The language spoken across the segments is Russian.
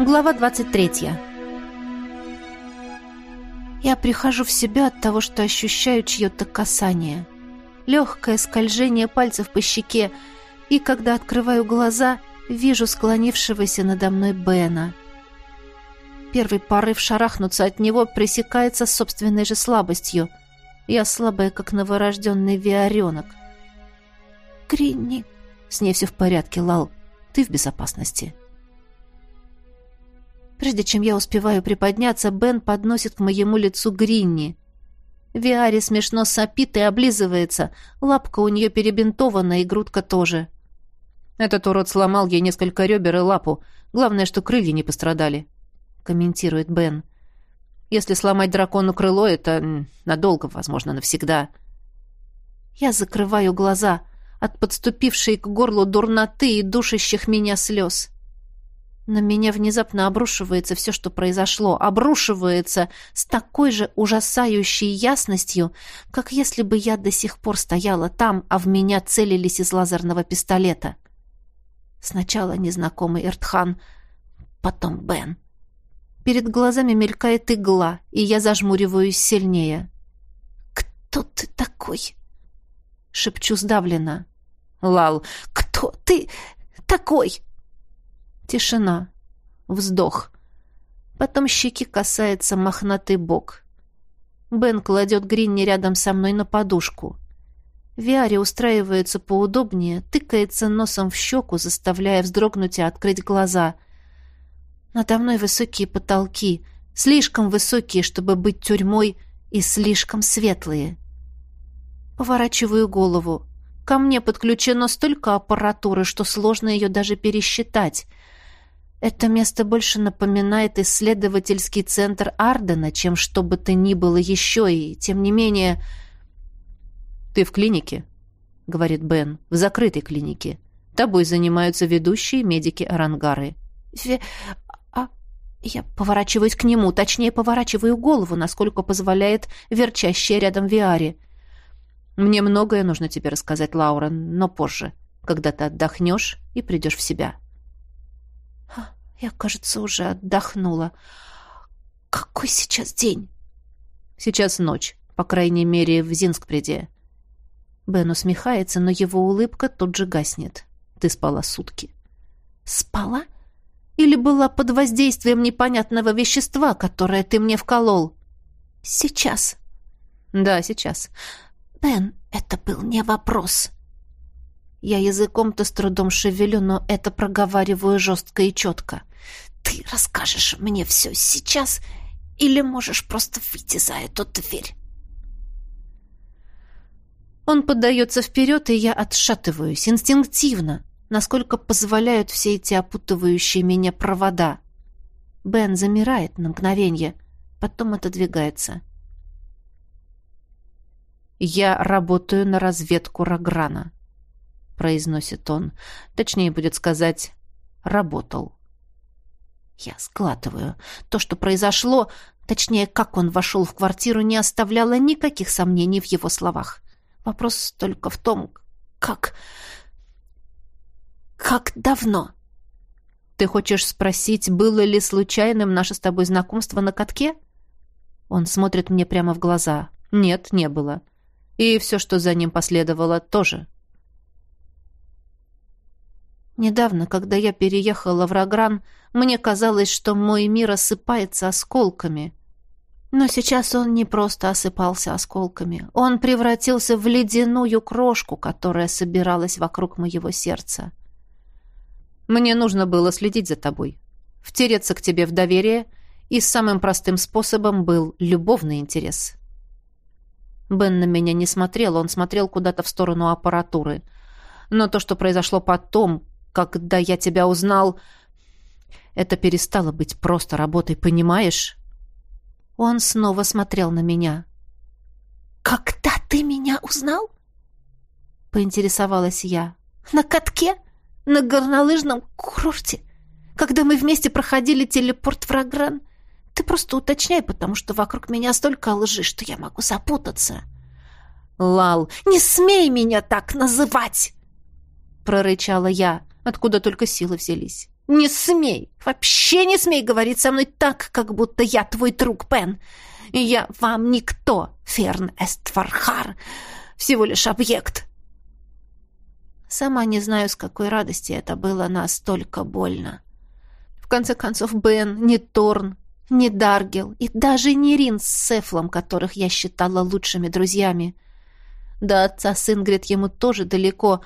Глава 23. Я прихожу в себя от того, что ощущаю чье-то касание. Легкое скольжение пальцев по щеке, и когда открываю глаза, вижу склонившегося надо мной Бена. Первый порыв шарахнуться от него пресекается собственной же слабостью. Я слабая, как новорожденный виоренок. «Гринни!» «С ней все в порядке, Лал. Ты в безопасности». Прежде чем я успеваю приподняться, Бен подносит к моему лицу Гринни. Виари смешно сопит и облизывается. Лапка у нее перебинтована, и грудка тоже. Этот урод сломал ей несколько ребер и лапу. Главное, что крылья не пострадали, — комментирует Бен. Если сломать дракону крыло, это надолго, возможно, навсегда. Я закрываю глаза от подступившей к горлу дурноты и душащих меня слез. На меня внезапно обрушивается все, что произошло, обрушивается с такой же ужасающей ясностью, как если бы я до сих пор стояла там, а в меня целились из лазерного пистолета. Сначала незнакомый Эртхан, потом Бен. Перед глазами мелькает игла, и я зажмуриваюсь сильнее. «Кто ты такой?» Шепчу сдавленно. «Лал, кто ты такой?» Тишина. Вздох. Потом щеки касается мохнатый бок. Бен кладет Гринни рядом со мной на подушку. Виари устраивается поудобнее, тыкается носом в щеку, заставляя вздрогнуть и открыть глаза. Надо мной высокие потолки, слишком высокие, чтобы быть тюрьмой, и слишком светлые. Поворачиваю голову. Ко мне подключено столько аппаратуры, что сложно ее даже пересчитать — это место больше напоминает исследовательский центр Ардена, чем что бы то ни было еще, и тем не менее... «Ты в клинике?» — говорит Бен. «В закрытой клинике. Тобой занимаются ведущие медики Арангары». «Ве... А...» Я поворачиваюсь к нему, точнее, поворачиваю голову, насколько позволяет верчащая рядом Виари. «Мне многое нужно тебе рассказать, Лаура, но позже, когда ты отдохнешь и придешь в себя». Я, кажется, уже отдохнула. Какой сейчас день? Сейчас ночь, по крайней мере, в Зинскпреде. Бен усмехается, но его улыбка тут же гаснет. Ты спала сутки. Спала? Или была под воздействием непонятного вещества, которое ты мне вколол? Сейчас. Да, сейчас. Бен, это был не вопрос. Я языком-то с трудом шевелю, но это проговариваю жестко и четко. Ты расскажешь мне все сейчас или можешь просто выйти за эту дверь?» Он поддается вперед, и я отшатываюсь, инстинктивно, насколько позволяют все эти опутывающие меня провода. Бен замирает на мгновение, потом отодвигается. «Я работаю на разведку Рограна», — произносит он. Точнее будет сказать «работал». Я складываю. То, что произошло, точнее, как он вошел в квартиру, не оставляло никаких сомнений в его словах. Вопрос только в том, как... Как давно? Ты хочешь спросить, было ли случайным наше с тобой знакомство на катке? Он смотрит мне прямо в глаза. Нет, не было. И все, что за ним последовало, тоже. Недавно, когда я переехала в Рагран, мне казалось, что мой мир осыпается осколками. Но сейчас он не просто осыпался осколками. Он превратился в ледяную крошку, которая собиралась вокруг моего сердца. Мне нужно было следить за тобой, втереться к тебе в доверие, и самым простым способом был любовный интерес. Бен на меня не смотрел, он смотрел куда-то в сторону аппаратуры. Но то, что произошло потом, когда я тебя узнал, это перестало быть просто работой, понимаешь? Он снова смотрел на меня. Когда ты меня узнал? поинтересовалась я. На катке? На горнолыжном курорте? Когда мы вместе проходили телепорт в Рагран? Ты просто уточняй, потому что вокруг меня столько лжи, что я могу запутаться. Лал, не смей меня так называть, прорычала я откуда только силы взялись. Не смей, вообще не смей говорить со мной так, как будто я твой друг, Пен. Я вам никто, Ферн Эствархар, всего лишь объект. Сама не знаю, с какой радости это было настолько больно. В конце концов, Бен, не Торн, не Даргел и даже не Рин с Сефлом, которых я считала лучшими друзьями. До отца с Ингрид ему тоже далеко,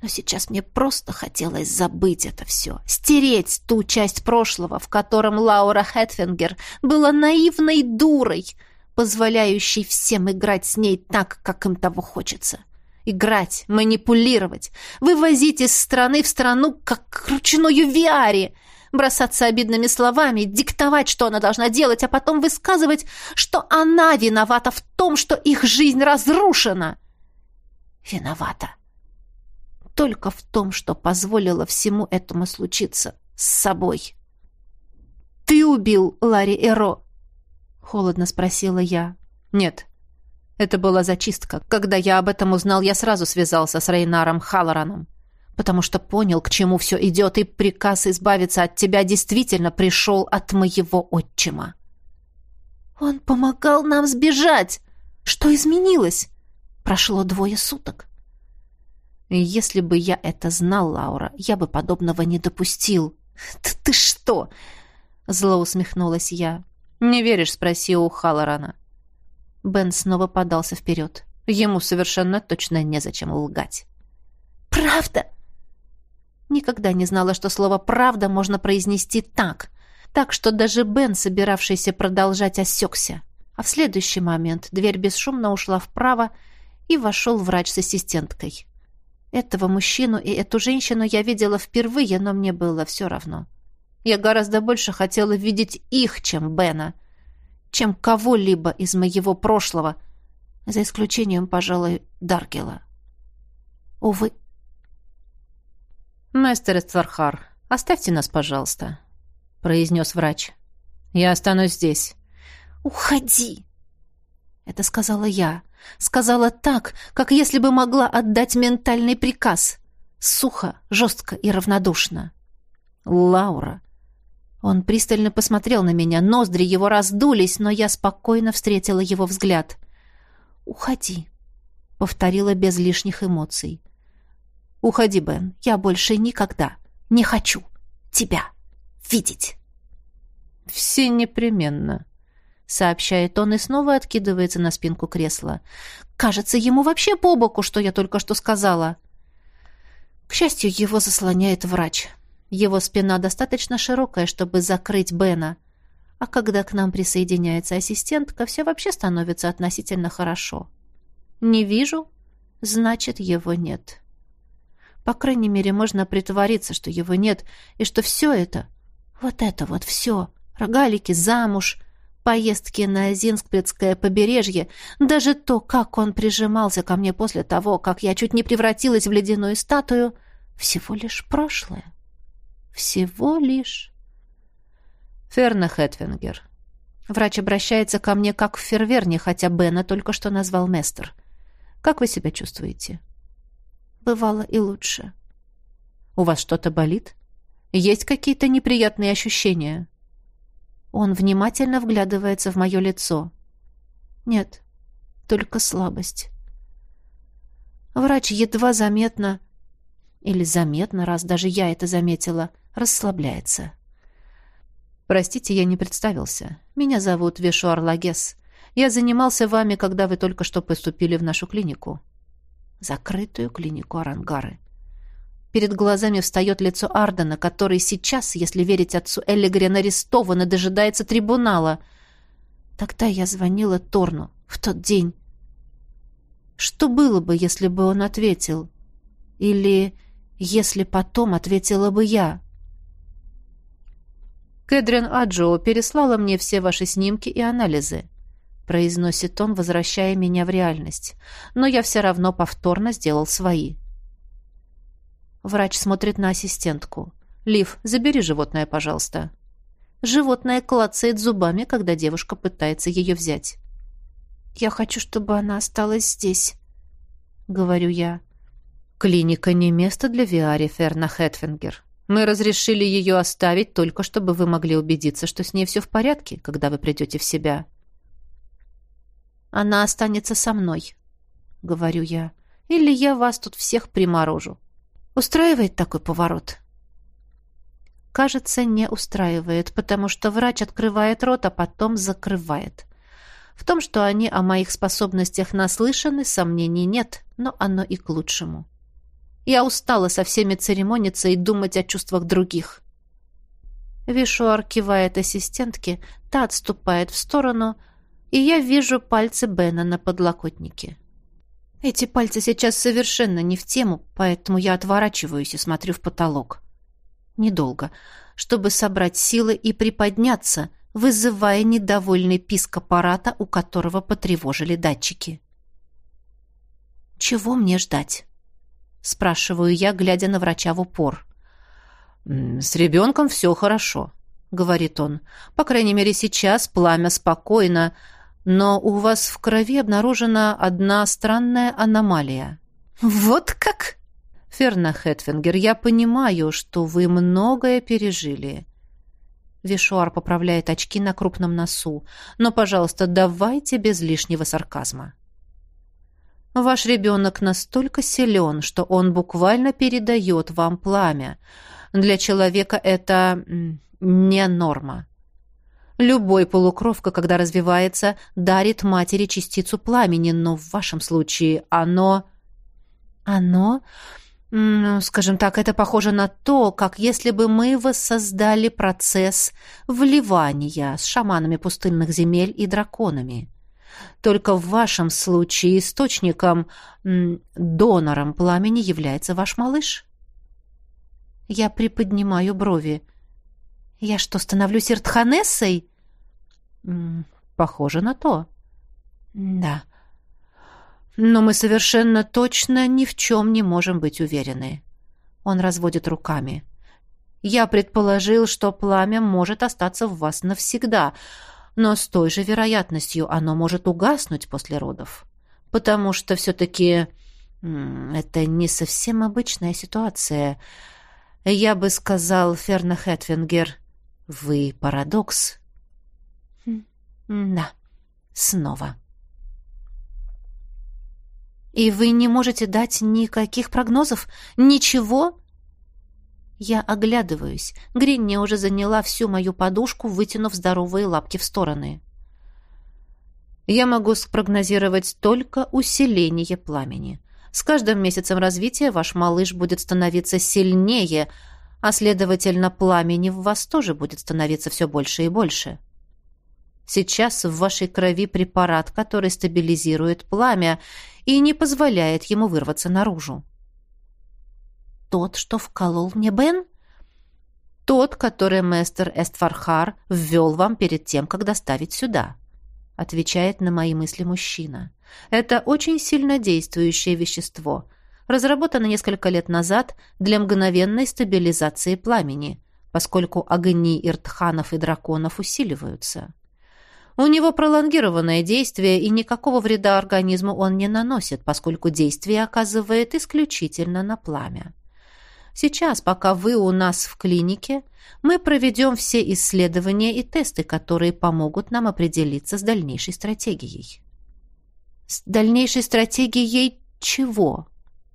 но сейчас мне просто хотелось забыть это все, стереть ту часть прошлого, в котором Лаура Хэтфингер была наивной дурой, позволяющей всем играть с ней так, как им того хочется. Играть, манипулировать, вывозить из страны в страну, как ручную виаре, бросаться обидными словами, диктовать, что она должна делать, а потом высказывать, что она виновата в том, что их жизнь разрушена. Виновата только в том, что позволила всему этому случиться с собой. «Ты убил Ларри Эро?» — холодно спросила я. «Нет. Это была зачистка. Когда я об этом узнал, я сразу связался с Рейнаром Халлораном, потому что понял, к чему все идет, и приказ избавиться от тебя действительно пришел от моего отчима». «Он помогал нам сбежать! Что изменилось?» Прошло двое суток. Если бы я это знал, Лаура, я бы подобного не допустил. Ты, ты что? Зло усмехнулась я. Не веришь, спроси у Халлорана. Бен снова подался вперед. Ему совершенно точно незачем лгать. «Правда?» Никогда не знала, что слово «правда» можно произнести так. Так что даже Бен, собиравшийся продолжать, осекся. А в следующий момент дверь бесшумно ушла вправо, и вошел врач с ассистенткой. Этого мужчину и эту женщину я видела впервые, но мне было все равно. Я гораздо больше хотела видеть их, чем Бена, чем кого-либо из моего прошлого, за исключением, пожалуй, Даргела. Увы. «Мастер Эствархар, оставьте нас, пожалуйста», — произнес врач. «Я останусь здесь». «Уходи!» — это сказала я. Сказала так, как если бы могла отдать ментальный приказ. Сухо, жестко и равнодушно. «Лаура». Он пристально посмотрел на меня, ноздри его раздулись, но я спокойно встретила его взгляд. «Уходи», — повторила без лишних эмоций. «Уходи, Бен, я больше никогда не хочу тебя видеть». «Все непременно», сообщает он и снова откидывается на спинку кресла. Кажется, ему вообще по боку, что я только что сказала. К счастью, его заслоняет врач. Его спина достаточно широкая, чтобы закрыть Бена. А когда к нам присоединяется ассистентка, все вообще становится относительно хорошо. Не вижу, значит, его нет. По крайней мере, можно притвориться, что его нет, и что все это, вот это вот все, рогалики, замуж, поездки на Зинскпредское побережье, даже то, как он прижимался ко мне после того, как я чуть не превратилась в ледяную статую, всего лишь прошлое. Всего лишь. Ферна Хэтвингер. Врач обращается ко мне как в Ферверне, хотя Бена только что назвал Местер. Как вы себя чувствуете? Бывало и лучше. У вас что-то болит? Есть какие-то неприятные ощущения? Он внимательно вглядывается в мое лицо. Нет, только слабость. Врач едва заметно, или заметно, раз даже я это заметила, расслабляется. «Простите, я не представился. Меня зовут Вишуар Лагес. Я занимался вами, когда вы только что поступили в нашу клинику». «Закрытую клинику Арангары». Перед глазами встает лицо Ардена, который сейчас, если верить отцу Эллигрен, арестован и дожидается трибунала. Тогда я звонила Торну в тот день. Что было бы, если бы он ответил? Или если потом ответила бы я? Кэдрин Аджоу переслала мне все ваши снимки и анализы, произносит он, возвращая меня в реальность. Но я все равно повторно сделал свои. — Врач смотрит на ассистентку. «Лив, забери животное, пожалуйста». Животное клацает зубами, когда девушка пытается ее взять. «Я хочу, чтобы она осталась здесь», — говорю я. «Клиника не место для Виари Ферна Хэтфингер. Мы разрешили ее оставить только, чтобы вы могли убедиться, что с ней все в порядке, когда вы придете в себя. Она останется со мной, — говорю я. Или я вас тут всех приморожу. Устраивает такой поворот? Кажется, не устраивает, потому что врач открывает рот, а потом закрывает. В том, что они о моих способностях наслышаны, сомнений нет, но оно и к лучшему. Я устала со всеми церемониться и думать о чувствах других. Вишуар кивает ассистентке, та отступает в сторону, и я вижу пальцы Бена на подлокотнике. Эти пальцы сейчас совершенно не в тему, поэтому я отворачиваюсь и смотрю в потолок. Недолго, чтобы собрать силы и приподняться, вызывая недовольный писк аппарата, у которого потревожили датчики. «Чего мне ждать?» — спрашиваю я, глядя на врача в упор. «С ребенком все хорошо», — говорит он. «По крайней мере, сейчас пламя спокойно, но у вас в крови обнаружена одна странная аномалия». «Вот как?» «Ферна Хэтфингер, я понимаю, что вы многое пережили». Вишуар поправляет очки на крупном носу. «Но, пожалуйста, давайте без лишнего сарказма». Ваш ребенок настолько силен, что он буквально передает вам пламя. Для человека это не норма. Любой полукровка, когда развивается, дарит матери частицу пламени, но в вашем случае оно... Оно... Скажем так, это похоже на то, как если бы мы воссоздали процесс вливания с шаманами пустынных земель и драконами. Только в вашем случае источником, донором пламени является ваш малыш. Я приподнимаю брови. Я что, становлюсь Иртханессой? Похоже на то. Да. Но мы совершенно точно ни в чем не можем быть уверены. Он разводит руками. Я предположил, что пламя может остаться в вас навсегда, но с той же вероятностью оно может угаснуть после родов. Потому что все-таки это не совсем обычная ситуация. Я бы сказал, Ферна Хэтвингер, вы парадокс. Да, снова. И вы не можете дать никаких прогнозов? Ничего? Я оглядываюсь. Гринни уже заняла всю мою подушку, вытянув здоровые лапки в стороны. Я могу спрогнозировать только усиление пламени. С каждым месяцем развития ваш малыш будет становиться сильнее, а, следовательно, пламени в вас тоже будет становиться все больше и больше. Сейчас в вашей крови препарат, который стабилизирует пламя и не позволяет ему вырваться наружу. Тот, что вколол мне Бен? Тот, который мастер Эстфархар ввел вам перед тем, как доставить сюда, отвечает на мои мысли мужчина. Это очень сильно действующее вещество, разработано несколько лет назад для мгновенной стабилизации пламени, поскольку огни иртханов и драконов усиливаются. У него пролонгированное действие, и никакого вреда организму он не наносит, поскольку действие оказывает исключительно на пламя. Сейчас, пока вы у нас в клинике, мы проведем все исследования и тесты, которые помогут нам определиться с дальнейшей стратегией. С дальнейшей стратегией чего?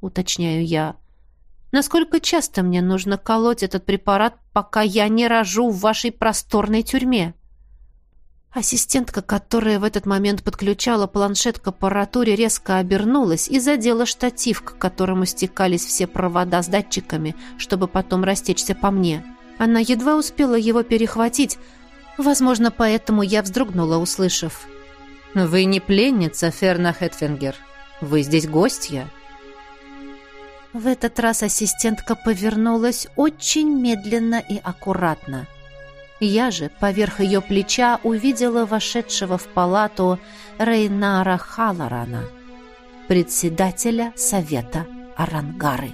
Уточняю я. Насколько часто мне нужно колоть этот препарат, пока я не рожу в вашей просторной тюрьме? Ассистентка, которая в этот момент подключала планшет к аппаратуре, резко обернулась и задела штатив, к которому стекались все провода с датчиками, чтобы потом растечься по мне. Она едва успела его перехватить. Возможно, поэтому я вздрогнула, услышав. «Вы не пленница, Ферна Хэтфингер. Вы здесь гостья». В этот раз ассистентка повернулась очень медленно и аккуратно – я же поверх ее плеча увидела вошедшего в палату Рейнара Халарана, председателя Совета Арангары.